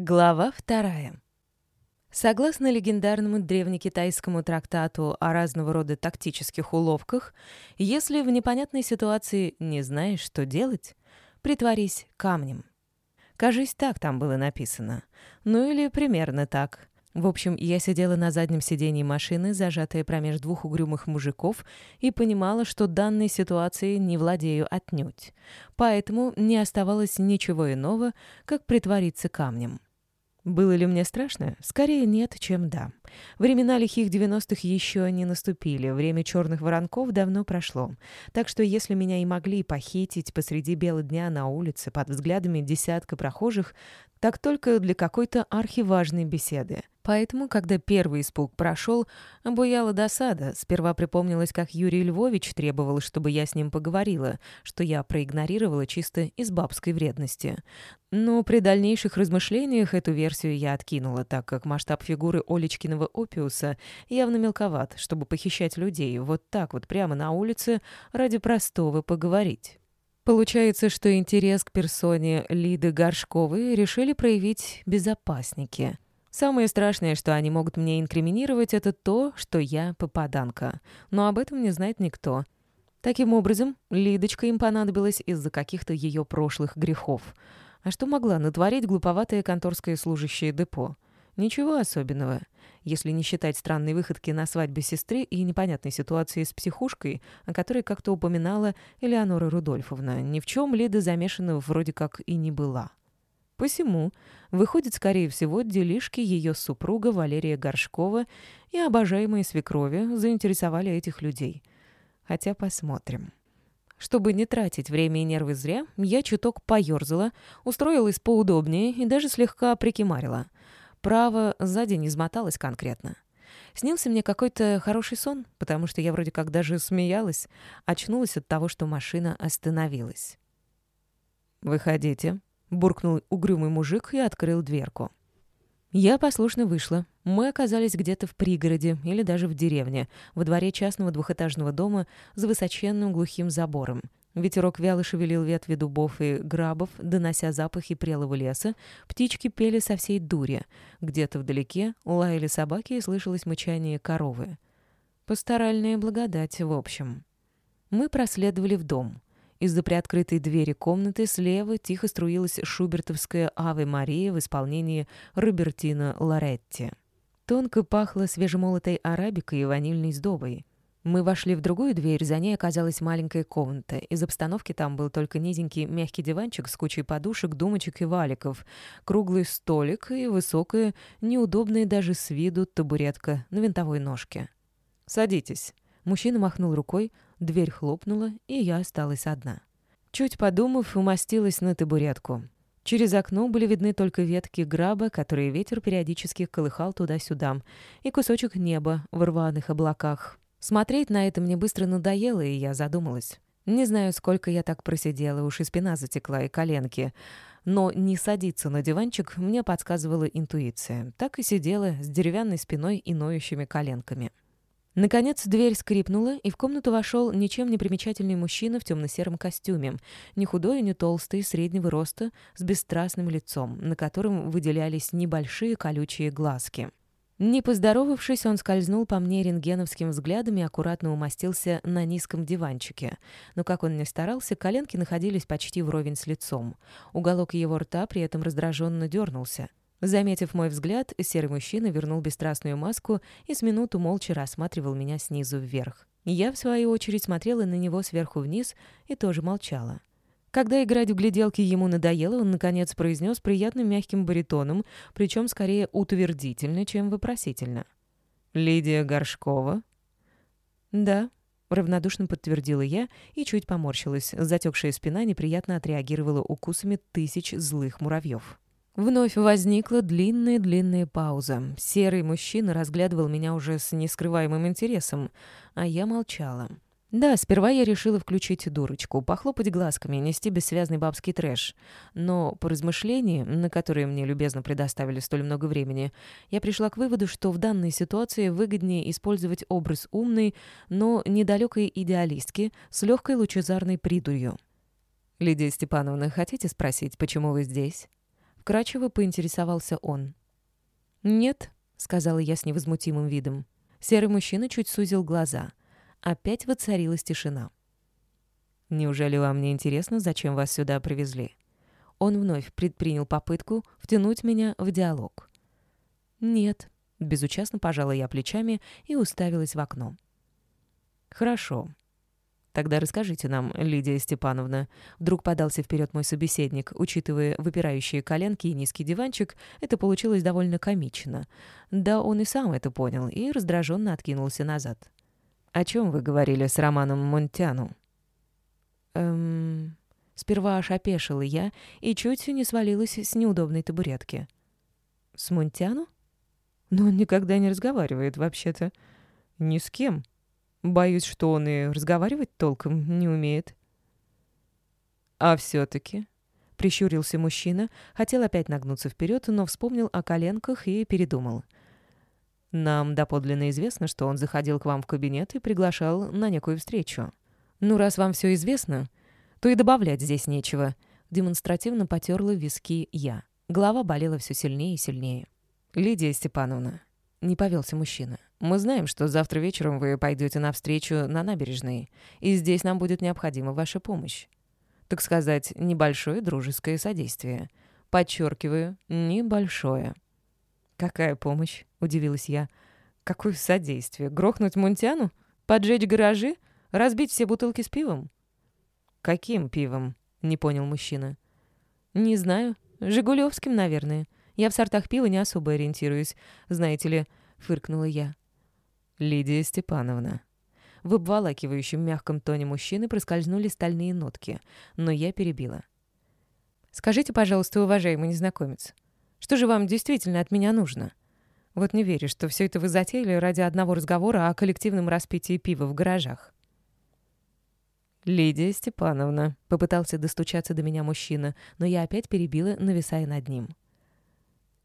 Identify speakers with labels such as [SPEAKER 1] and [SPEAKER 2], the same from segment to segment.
[SPEAKER 1] Глава вторая. Согласно легендарному древнекитайскому трактату о разного рода тактических уловках, если в непонятной ситуации не знаешь, что делать, притворись камнем. Кажись, так там было написано. Ну или примерно так. В общем, я сидела на заднем сидении машины, зажатая промеж двух угрюмых мужиков, и понимала, что данной ситуацией не владею отнюдь. Поэтому не оставалось ничего иного, как притвориться камнем. Было ли мне страшно? Скорее нет, чем да. Времена лихих 90-х еще не наступили, время черных воронков давно прошло. Так что если меня и могли похитить посреди бела дня на улице под взглядами десятка прохожих, так только для какой-то архиважной беседы. Поэтому, когда первый испуг прошел, обуяла досада. Сперва припомнилось, как Юрий Львович требовал, чтобы я с ним поговорила, что я проигнорировала чисто из бабской вредности. Но при дальнейших размышлениях эту версию я откинула, так как масштаб фигуры Олечкиного опиуса явно мелковат, чтобы похищать людей вот так вот прямо на улице ради простого поговорить. Получается, что интерес к персоне Лиды Горшковой решили проявить безопасники — Самое страшное, что они могут мне инкриминировать, это то, что я попаданка. Но об этом не знает никто. Таким образом, Лидочка им понадобилась из-за каких-то ее прошлых грехов. А что могла натворить глуповатая конторская служащая депо? Ничего особенного. Если не считать странной выходки на свадьбе сестры и непонятной ситуации с психушкой, о которой как-то упоминала Элеонора Рудольфовна, ни в чем Лида замешана вроде как и не была. Посему выходит, скорее всего, делишки ее супруга Валерия Горшкова и обожаемые свекрови заинтересовали этих людей. Хотя посмотрим. Чтобы не тратить время и нервы зря, я чуток поёрзала, устроилась поудобнее и даже слегка прикимарила. Право сзади не измоталась конкретно. Снился мне какой-то хороший сон, потому что я вроде как даже смеялась, очнулась от того, что машина остановилась. «Выходите», буркнул угрюмый мужик и открыл дверку. Я послушно вышла. Мы оказались где-то в пригороде или даже в деревне, во дворе частного двухэтажного дома с высоченным глухим забором. Ветерок вяло шевелил ветви дубов и грабов, донося запахи прелого леса. Птички пели со всей дури. Где-то вдалеке лаяли собаки и слышалось мычание коровы. Пасторальная благодать, в общем. Мы проследовали в дом. Из-за приоткрытой двери комнаты слева тихо струилась шубертовская «Аве Мария» в исполнении Робертино Лоретти. Тонко пахло свежемолотой арабикой и ванильной сдобой. Мы вошли в другую дверь, за ней оказалась маленькая комната. Из обстановки там был только низенький мягкий диванчик с кучей подушек, думочек и валиков, круглый столик и высокая, неудобная даже с виду табуретка на винтовой ножке. «Садитесь». Мужчина махнул рукой, Дверь хлопнула, и я осталась одна. Чуть подумав, умостилась на табуретку. Через окно были видны только ветки граба, которые ветер периодически колыхал туда-сюда, и кусочек неба в рваных облаках. Смотреть на это мне быстро надоело, и я задумалась. Не знаю, сколько я так просидела, уж и спина затекла, и коленки. Но не садиться на диванчик мне подсказывала интуиция. Так и сидела с деревянной спиной и ноющими коленками. Наконец дверь скрипнула, и в комнату вошел ничем не примечательный мужчина в темно-сером костюме, не худой и не толстый, среднего роста, с бесстрастным лицом, на котором выделялись небольшие колючие глазки. Не поздоровавшись, он скользнул по мне рентгеновским взглядом и аккуратно умостился на низком диванчике. Но как он ни старался, коленки находились почти вровень с лицом. Уголок его рта при этом раздраженно дернулся. Заметив мой взгляд, серый мужчина вернул бесстрастную маску и с минуту молча рассматривал меня снизу вверх. Я, в свою очередь, смотрела на него сверху вниз и тоже молчала. Когда играть в гляделки ему надоело, он, наконец, произнес приятным мягким баритоном, причем скорее утвердительно, чем вопросительно. «Лидия Горшкова?» «Да», — равнодушно подтвердила я и чуть поморщилась. Затекшая спина неприятно отреагировала укусами тысяч злых муравьев. Вновь возникла длинная-длинная пауза. Серый мужчина разглядывал меня уже с нескрываемым интересом, а я молчала. Да, сперва я решила включить дурочку, похлопать глазками, нести бессвязный бабский трэш. Но по размышлении, на которые мне любезно предоставили столь много времени, я пришла к выводу, что в данной ситуации выгоднее использовать образ умной, но недалекой идеалистки с легкой лучезарной придурью. «Лидия Степановна, хотите спросить, почему вы здесь?» Вкрадчиво поинтересовался он. «Нет», — сказала я с невозмутимым видом. Серый мужчина чуть сузил глаза. Опять воцарилась тишина. «Неужели вам не интересно, зачем вас сюда привезли?» Он вновь предпринял попытку втянуть меня в диалог. «Нет», — безучастно пожала я плечами и уставилась в окно. «Хорошо. Тогда расскажите нам, Лидия Степановна». Вдруг подался вперед мой собеседник. Учитывая выпирающие коленки и низкий диванчик, это получилось довольно комично. Да, он и сам это понял и раздраженно откинулся назад. «О чем вы говорили с Романом Монтяну?» «Эм...» Сперва аж опешила я и чуть не свалилась с неудобной табуретки. «С Монтяну?» «Но он никогда не разговаривает, вообще-то. Ни с кем. Боюсь, что он и разговаривать толком не умеет». «А все-таки...» — прищурился мужчина, хотел опять нагнуться вперед, но вспомнил о коленках и передумал. «Нам доподлинно известно, что он заходил к вам в кабинет и приглашал на некую встречу. Ну, раз вам все известно, то и добавлять здесь нечего». Демонстративно потерла виски я. Голова болела все сильнее и сильнее. «Лидия Степановна», — не повелся мужчина, «мы знаем, что завтра вечером вы пойдете на встречу на набережной, и здесь нам будет необходима ваша помощь. Так сказать, небольшое дружеское содействие. Подчеркиваю, небольшое». «Какая помощь?» — удивилась я. «Какое содействие? Грохнуть Мунтяну? Поджечь гаражи? Разбить все бутылки с пивом?» «Каким пивом?» — не понял мужчина. «Не знаю. Жигулевским, наверное. Я в сортах пива не особо ориентируюсь, знаете ли», — фыркнула я. «Лидия Степановна». В обволакивающем мягком тоне мужчины проскользнули стальные нотки, но я перебила. «Скажите, пожалуйста, уважаемый незнакомец, что же вам действительно от меня нужно? Вот не верю, что все это вы затеяли ради одного разговора о коллективном распитии пива в гаражах». «Лидия Степановна», — попытался достучаться до меня мужчина, но я опять перебила, нависая над ним.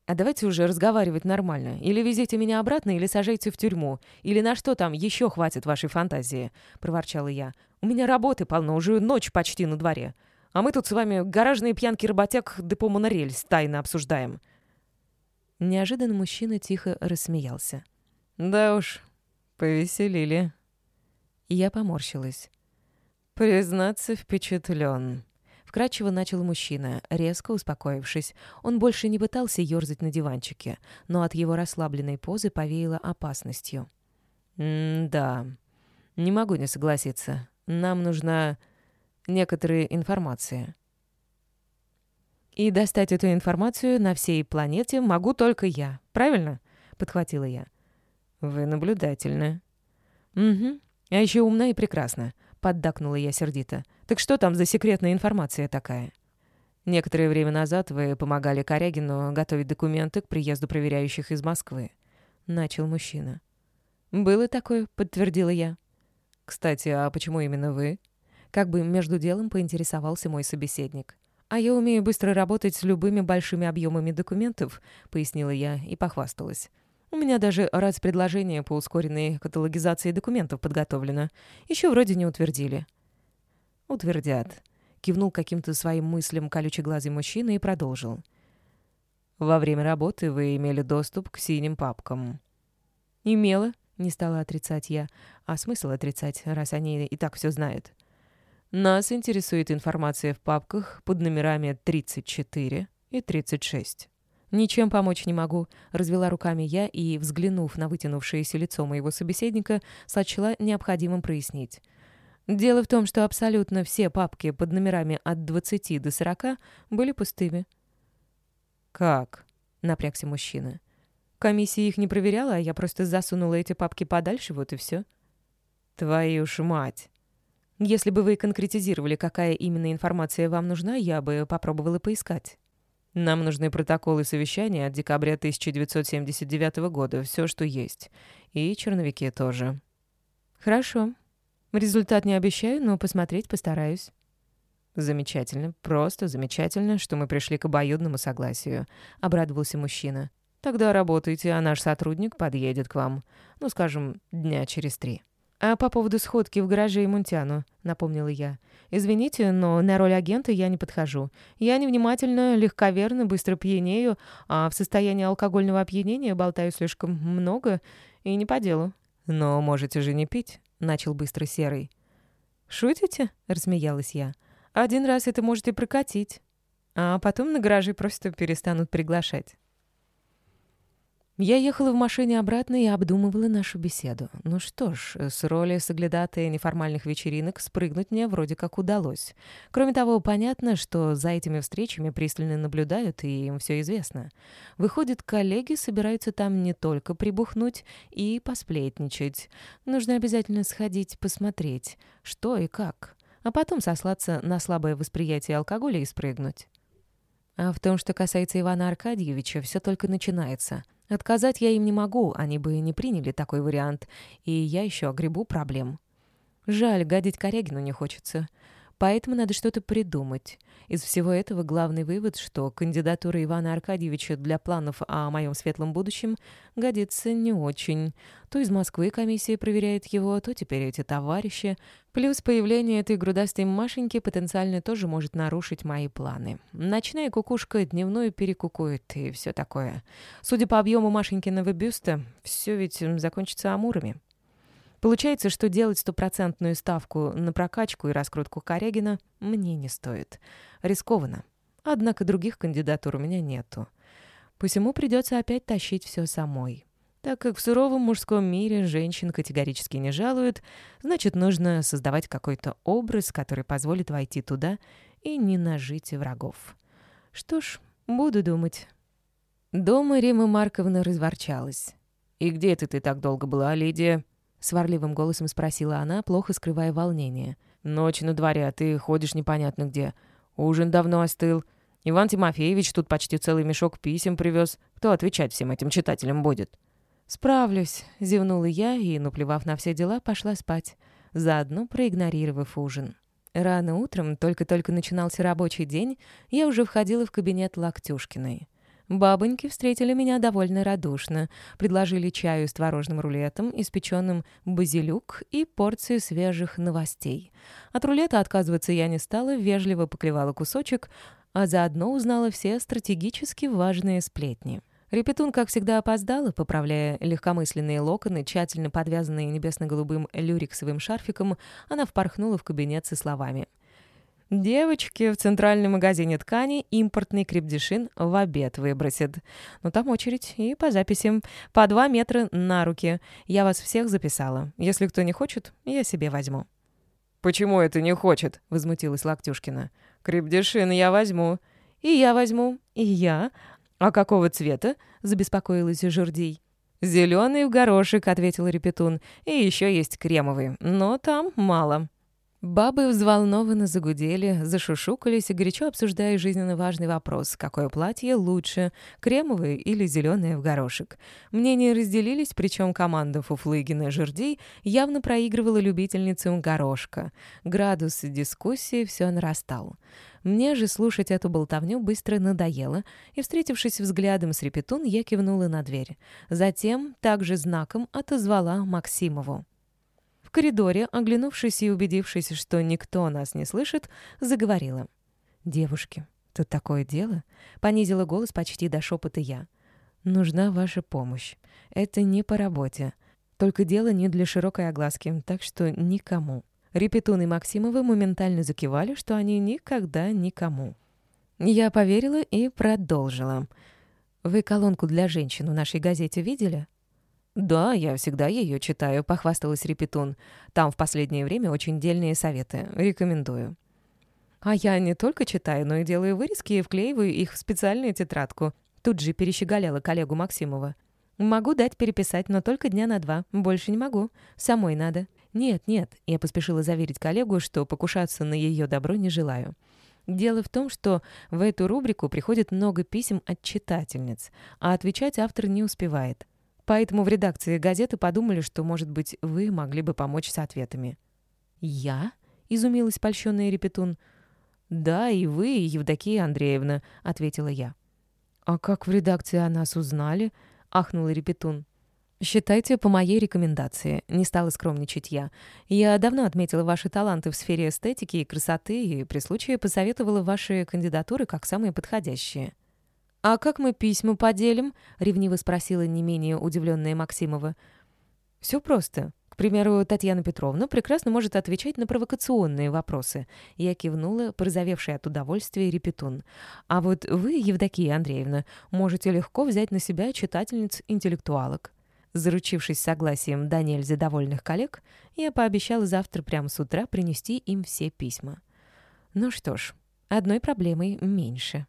[SPEAKER 1] А давайте уже разговаривать нормально. Или везите меня обратно, или сажайте в тюрьму. Или на что там еще хватит вашей фантазии?» — проворчала я. «У меня работы полно, уже ночь почти на дворе. А мы тут с вами гаражные пьянки работяг депо монорельс тайно обсуждаем». Неожиданно мужчина тихо рассмеялся. «Да уж, повеселили». Я поморщилась. «Признаться, впечатлен». Вкратчиво начал мужчина, резко успокоившись. Он больше не пытался ерзать на диванчике, но от его расслабленной позы повеяло опасностью. «М-да, не могу не согласиться. Нам нужна некоторая информация». «И достать эту информацию на всей планете могу только я, правильно?» — подхватила я. «Вы наблюдательны». «Угу. А еще умна и прекрасна поддакнула я сердито. «Так что там за секретная информация такая?» «Некоторое время назад вы помогали Корягину готовить документы к приезду проверяющих из Москвы», — начал мужчина. «Было такое», — подтвердила я. «Кстати, а почему именно вы?» Как бы между делом поинтересовался мой собеседник. «А я умею быстро работать с любыми большими объемами документов», — пояснила я и похвасталась. У меня даже раз предложение по ускоренной каталогизации документов подготовлено. Еще вроде не утвердили». «Утвердят», — кивнул каким-то своим мыслям колючеглазый мужчина и продолжил. «Во время работы вы имели доступ к синим папкам». «Имела», — не стала отрицать я. «А смысл отрицать, раз они и так все знают?» «Нас интересует информация в папках под номерами 34 и 36». «Ничем помочь не могу», — развела руками я и, взглянув на вытянувшееся лицо моего собеседника, сочла необходимым прояснить. Дело в том, что абсолютно все папки под номерами от 20 до 40 были пустыми. «Как?» — напрягся мужчина. «Комиссия их не проверяла, а я просто засунула эти папки подальше, вот и все». «Твою ж мать!» «Если бы вы конкретизировали, какая именно информация вам нужна, я бы попробовала поискать». Нам нужны протоколы совещания от декабря 1979 года, все, что есть. И черновики тоже. Хорошо. Результат не обещаю, но посмотреть постараюсь. Замечательно, просто замечательно, что мы пришли к обоюдному согласию, обрадовался мужчина. Тогда работайте, а наш сотрудник подъедет к вам. Ну, скажем, дня через три. «А по поводу сходки в гараже и Мунтяну», — напомнила я. «Извините, но на роль агента я не подхожу. Я невнимательно, легковерно, быстро пьянею, а в состоянии алкогольного опьянения болтаю слишком много и не по делу». «Но можете же не пить», — начал быстро Серый. «Шутите?» — рассмеялась я. «Один раз это можете прокатить, а потом на гаражи просто перестанут приглашать». Я ехала в машине обратно и обдумывала нашу беседу. Ну что ж, с роли соглядатая неформальных вечеринок спрыгнуть мне вроде как удалось. Кроме того, понятно, что за этими встречами пристально наблюдают, и им все известно. Выходит, коллеги собираются там не только прибухнуть и посплетничать. Нужно обязательно сходить посмотреть, что и как, а потом сослаться на слабое восприятие алкоголя и спрыгнуть. А в том, что касается Ивана Аркадьевича, все только начинается — Отказать я им не могу, они бы не приняли такой вариант, и я еще огребу проблем. Жаль, гадить Корягину не хочется. Поэтому надо что-то придумать. Из всего этого главный вывод, что кандидатура Ивана Аркадьевича для планов о моем светлом будущем годится не очень. То из Москвы комиссия проверяет его, то теперь эти товарищи. Плюс появление этой грудастой Машеньки потенциально тоже может нарушить мои планы. Ночная кукушка дневную перекукует и все такое. Судя по объему Машенькиного бюста, все ведь закончится амурами. Получается, что делать стопроцентную ставку на прокачку и раскрутку Корягина мне не стоит. Рискованно. Однако других кандидатур у меня нету. Посему придется опять тащить все самой. Так как в суровом мужском мире женщин категорически не жалуют, значит, нужно создавать какой-то образ, который позволит войти туда и не нажить врагов. Что ж, буду думать. Дома Рима Марковна разворчалась. «И где это ты так долго была, Лидия?» Сварливым голосом спросила она, плохо скрывая волнение. «Ночь на дворе, а ты ходишь непонятно где. Ужин давно остыл. Иван Тимофеевич тут почти целый мешок писем привез. Кто отвечать всем этим читателям будет?» «Справлюсь», — зевнула я и, наплевав на все дела, пошла спать, заодно проигнорировав ужин. Рано утром, только-только начинался рабочий день, я уже входила в кабинет Лактюшкиной. Бабоньки встретили меня довольно радушно, предложили чаю с творожным рулетом, испеченным базилюк и порцию свежих новостей. От рулета отказываться я не стала, вежливо поклевала кусочек, а заодно узнала все стратегически важные сплетни. Репетун, как всегда, опоздала, поправляя легкомысленные локоны, тщательно подвязанные небесно-голубым люрексовым шарфиком, она впорхнула в кабинет со словами — Девочки в центральном магазине ткани импортный крепдешин в обед выбросят. Ну, там очередь и по записям. По два метра на руки. Я вас всех записала. Если кто не хочет, я себе возьму». «Почему это не хочет?» — возмутилась Локтюшкина. «Крепдешин я возьму». «И я возьму». «И я». «А какого цвета?» — забеспокоилась Журдий. «Зеленый в горошек», — ответил Репетун. «И еще есть кремовый, но там мало». Бабы взволнованно загудели, зашушукались и горячо обсуждая жизненно важный вопрос, какое платье лучше, кремовое или зеленое в горошек. Мнения разделились, причем команда Фуфлыгина Жердей явно проигрывала любительницам горошка. Градус дискуссии все нарастал. Мне же слушать эту болтовню быстро надоело, и, встретившись взглядом с Репетун, я кивнула на дверь. Затем, также знаком, отозвала Максимову коридоре, оглянувшись и убедившись, что никто нас не слышит, заговорила. «Девушки, тут такое дело?» — понизила голос почти до шепота я. «Нужна ваша помощь. Это не по работе. Только дело не для широкой огласки, так что никому». Репетун и Максимовы моментально закивали, что они никогда никому. Я поверила и продолжила. «Вы колонку для женщин в нашей газете видели?» «Да, я всегда ее читаю», — похвасталась Репетун. «Там в последнее время очень дельные советы. Рекомендую». «А я не только читаю, но и делаю вырезки и вклеиваю их в специальную тетрадку». Тут же перещеголяла коллегу Максимова. «Могу дать переписать, но только дня на два. Больше не могу. Самой надо». «Нет, нет», — я поспешила заверить коллегу, что покушаться на ее добро не желаю. Дело в том, что в эту рубрику приходит много писем от читательниц, а отвечать автор не успевает. Поэтому в редакции газеты подумали, что, может быть, вы могли бы помочь с ответами». «Я?» — изумилась польщенная Репетун. «Да, и вы, Евдокия Андреевна», — ответила я. «А как в редакции о нас узнали?» — ахнула Репетун. «Считайте по моей рекомендации», — не стала скромничать я. «Я давно отметила ваши таланты в сфере эстетики и красоты и при случае посоветовала ваши кандидатуры как самые подходящие». «А как мы письма поделим?» — ревниво спросила не менее удивленная Максимова. «Все просто. К примеру, Татьяна Петровна прекрасно может отвечать на провокационные вопросы. Я кивнула, порозовевшая от удовольствия репетун. А вот вы, Евдокия Андреевна, можете легко взять на себя читательниц-интеллектуалок. Заручившись согласием до нельзя довольных коллег, я пообещала завтра прямо с утра принести им все письма. Ну что ж, одной проблемой меньше.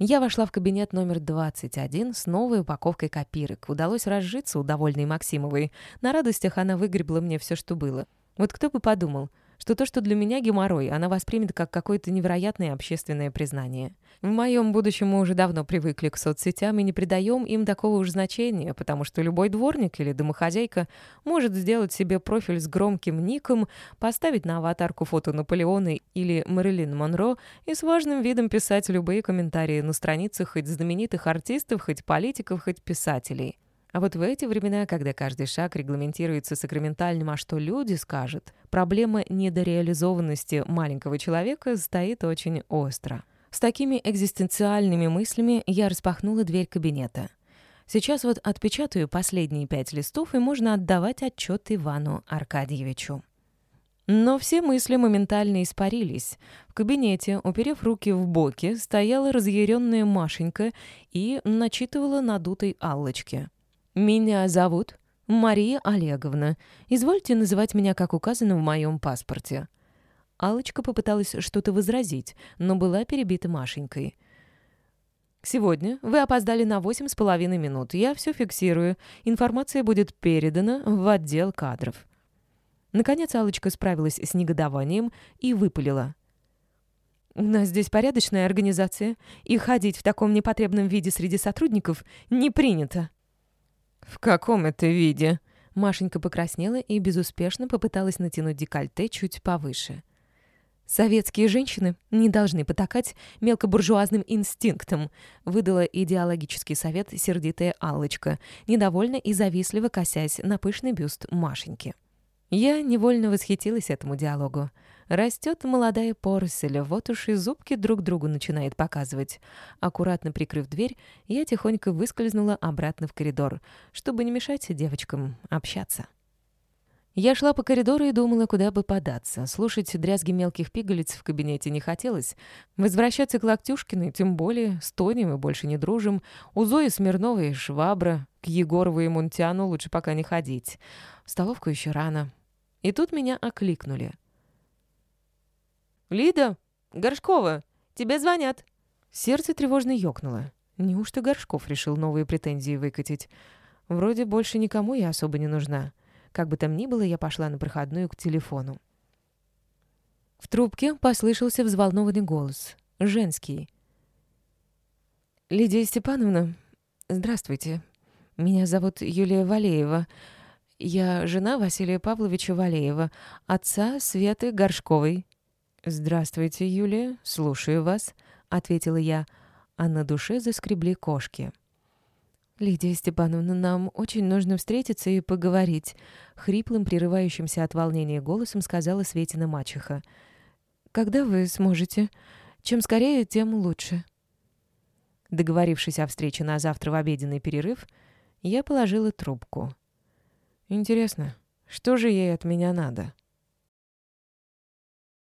[SPEAKER 1] Я вошла в кабинет номер 21 с новой упаковкой копирок. Удалось разжиться у довольной Максимовой. На радостях она выгребла мне все, что было. Вот кто бы подумал — что то, что для меня геморрой, она воспримет как какое-то невероятное общественное признание. В моем будущем мы уже давно привыкли к соцсетям и не придаем им такого уж значения, потому что любой дворник или домохозяйка может сделать себе профиль с громким ником, поставить на аватарку фото Наполеона или Мэрилин Монро и с важным видом писать любые комментарии на страницах хоть знаменитых артистов, хоть политиков, хоть писателей. А вот в эти времена, когда каждый шаг регламентируется сакраментальным, а что люди скажут, проблема недореализованности маленького человека стоит очень остро. С такими экзистенциальными мыслями я распахнула дверь кабинета. Сейчас вот отпечатаю последние пять листов, и можно отдавать отчет Ивану Аркадьевичу. Но все мысли моментально испарились. В кабинете, уперев руки в боки, стояла разъяренная Машенька и начитывала надутой Аллочке. «Меня зовут Мария Олеговна. Извольте называть меня, как указано в моем паспорте». алочка попыталась что-то возразить, но была перебита Машенькой. «Сегодня вы опоздали на восемь с половиной минут. Я все фиксирую. Информация будет передана в отдел кадров». Наконец алочка справилась с негодованием и выпалила. «У нас здесь порядочная организация, и ходить в таком непотребном виде среди сотрудников не принято». «В каком это виде?» Машенька покраснела и безуспешно попыталась натянуть декольте чуть повыше. «Советские женщины не должны потакать мелкобуржуазным инстинктам», выдала идеологический совет сердитая Аллочка, недовольно и завистливо косясь на пышный бюст Машеньки. Я невольно восхитилась этому диалогу. Растет молодая поросль, вот уж и зубки друг другу начинает показывать. Аккуратно прикрыв дверь, я тихонько выскользнула обратно в коридор, чтобы не мешать девочкам общаться. Я шла по коридору и думала, куда бы податься. Слушать дрязги мелких пигалиц в кабинете не хотелось. Возвращаться к Локтюшкиной, тем более, с Тони мы больше не дружим. У Зои Смирновой швабра, к Егорову и Мунтяну лучше пока не ходить. В столовку еще рано. И тут меня окликнули — «Лида! Горшкова! Тебе звонят!» Сердце тревожно ёкнуло. Неужто Горшков решил новые претензии выкатить? Вроде больше никому я особо не нужна. Как бы там ни было, я пошла на проходную к телефону. В трубке послышался взволнованный голос. Женский. «Лидия Степановна, здравствуйте. Меня зовут Юлия Валеева. Я жена Василия Павловича Валеева, отца Светы Горшковой». «Здравствуйте, Юлия, слушаю вас», — ответила я, а на душе заскребли кошки. «Лидия Степановна, нам очень нужно встретиться и поговорить», — хриплым, прерывающимся от волнения голосом сказала Светина мачеха. «Когда вы сможете? Чем скорее, тем лучше». Договорившись о встрече на завтра в обеденный перерыв, я положила трубку. «Интересно, что же ей от меня надо?»